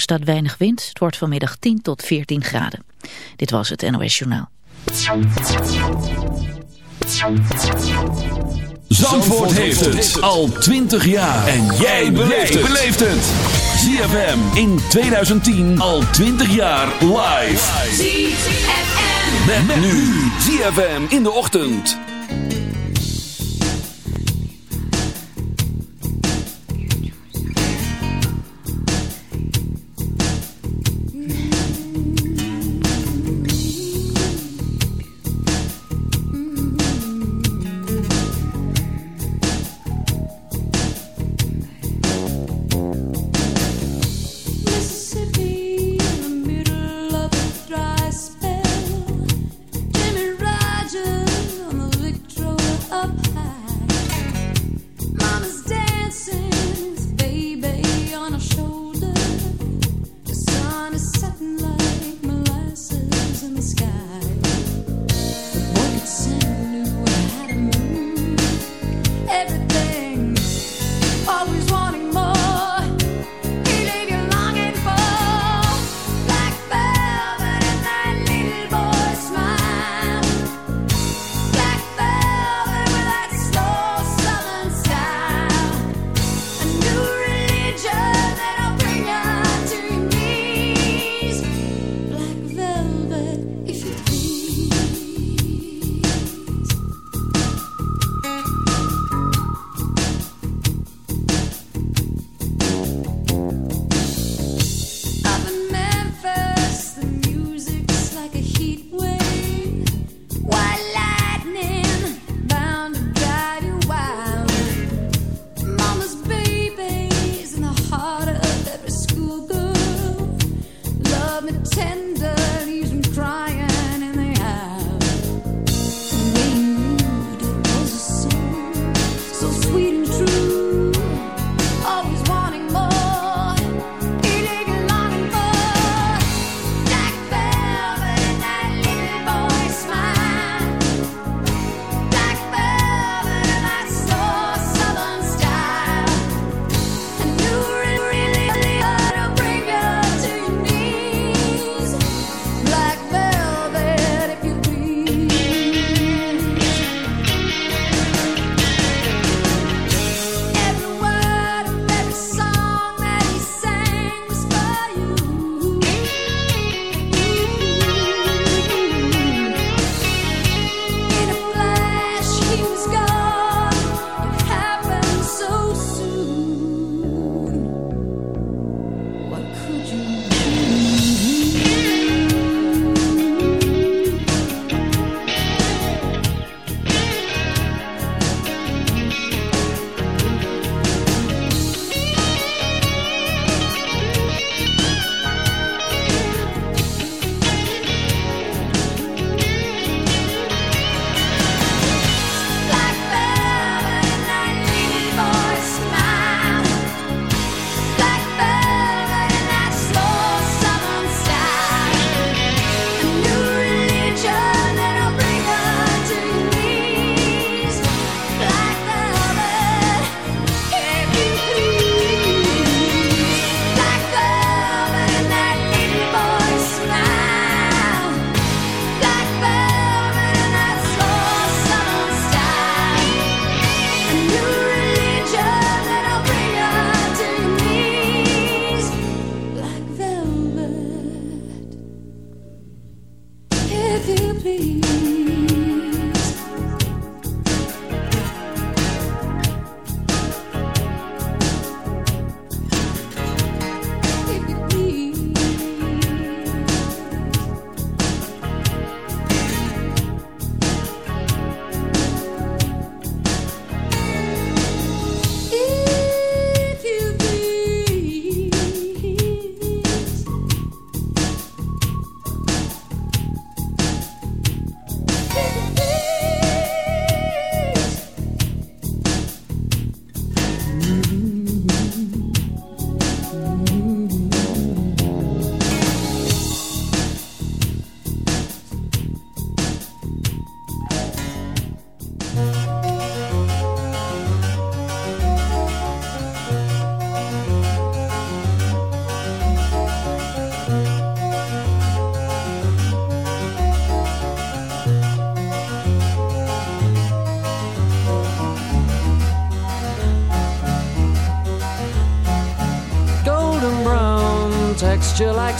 Er staat weinig wind. Het wordt vanmiddag 10 tot 14 graden. Dit was het NOS Journaal. Zandvoort heeft het al 20 jaar. En jij beleeft het. ZFM in 2010 al 20 jaar live. ZFM. Met, nu. ZFM in de ochtend.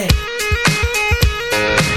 yeah.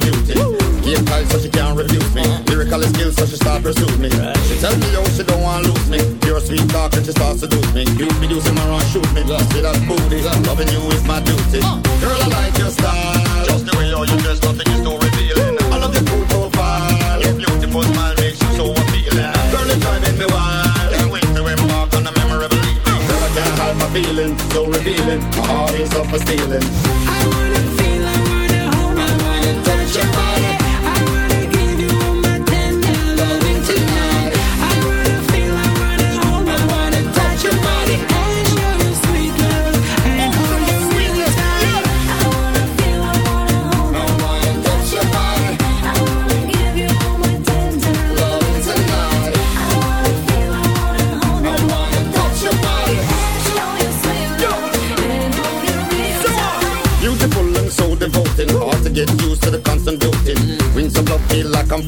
she can't refuse me. Lyrical skills so she start pursue me. She tell me yo she don't want lose me. Pure sweet talk and she start seduce me. Cute me using my run shoot me. See that booty. Loving you is my duty. Uh. Girl I like your style. Just the way you you dress nothing is too revealing. I love your cool profile. Your beautiful smile makes you so appealing. Girl it's driving me wild. Can't wait to embark on a memorable evening. Girl I can't hide my feeling. So revealing. My heart is up for stealing. I wanna feel, I wanna hold, I wanna touch your body.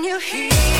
Can you hear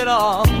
it all.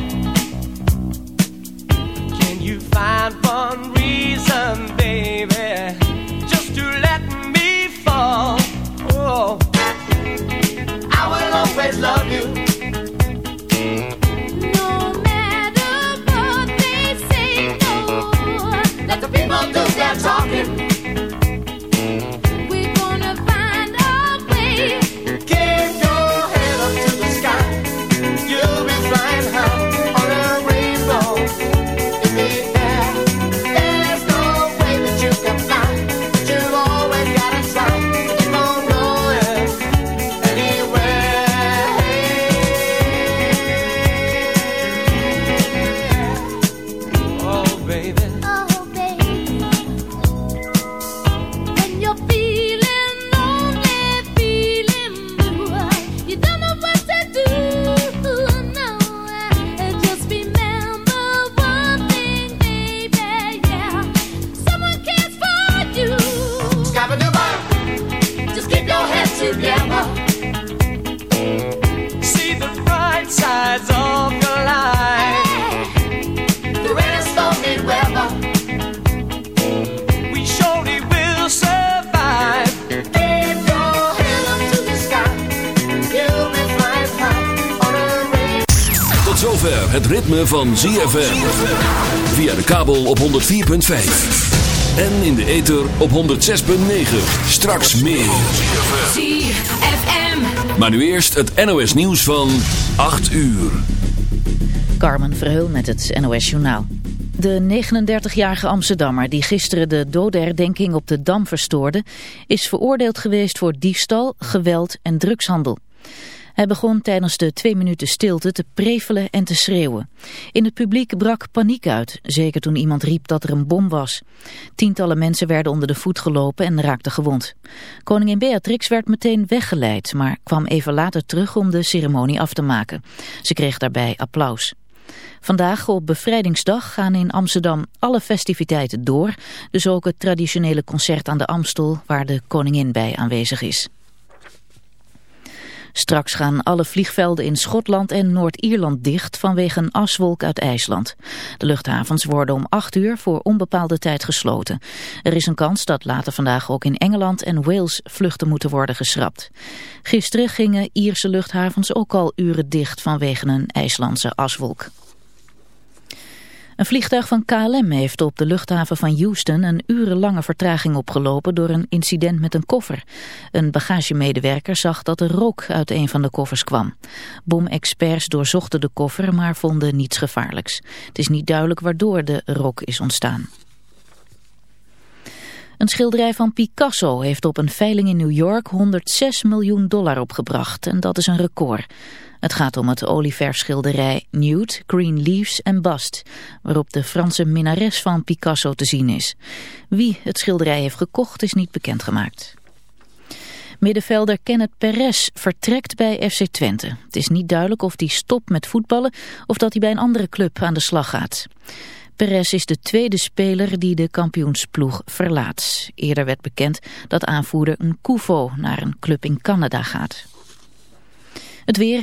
104.5. En in de ether op 106.9. Straks meer. Maar nu eerst het NOS nieuws van 8 uur. Carmen Verheul met het NOS Journaal. De 39-jarige Amsterdammer die gisteren de dodenherdenking op de Dam verstoorde... is veroordeeld geweest voor diefstal, geweld en drugshandel. Hij begon tijdens de twee minuten stilte te prevelen en te schreeuwen. In het publiek brak paniek uit, zeker toen iemand riep dat er een bom was. Tientallen mensen werden onder de voet gelopen en raakten gewond. Koningin Beatrix werd meteen weggeleid, maar kwam even later terug om de ceremonie af te maken. Ze kreeg daarbij applaus. Vandaag op bevrijdingsdag gaan in Amsterdam alle festiviteiten door, dus ook het traditionele concert aan de Amstel waar de koningin bij aanwezig is. Straks gaan alle vliegvelden in Schotland en Noord-Ierland dicht vanwege een aswolk uit IJsland. De luchthavens worden om 8 uur voor onbepaalde tijd gesloten. Er is een kans dat later vandaag ook in Engeland en Wales vluchten moeten worden geschrapt. Gisteren gingen Ierse luchthavens ook al uren dicht vanwege een IJslandse aswolk. Een vliegtuig van KLM heeft op de luchthaven van Houston een urenlange vertraging opgelopen door een incident met een koffer. Een bagagemedewerker zag dat er rook uit een van de koffers kwam. Bomexperts doorzochten de koffer, maar vonden niets gevaarlijks. Het is niet duidelijk waardoor de rook is ontstaan. Een schilderij van Picasso heeft op een veiling in New York 106 miljoen dollar opgebracht en dat is een record. Het gaat om het olieverfschilderij Nude, Green Leaves en Bust, waarop de Franse minnares van Picasso te zien is. Wie het schilderij heeft gekocht is niet bekendgemaakt. Middenvelder Kenneth Perez vertrekt bij FC Twente. Het is niet duidelijk of hij stopt met voetballen of dat hij bij een andere club aan de slag gaat. Perez is de tweede speler die de kampioensploeg verlaat. Eerder werd bekend dat aanvoerder Nkufo naar een club in Canada gaat. Het weer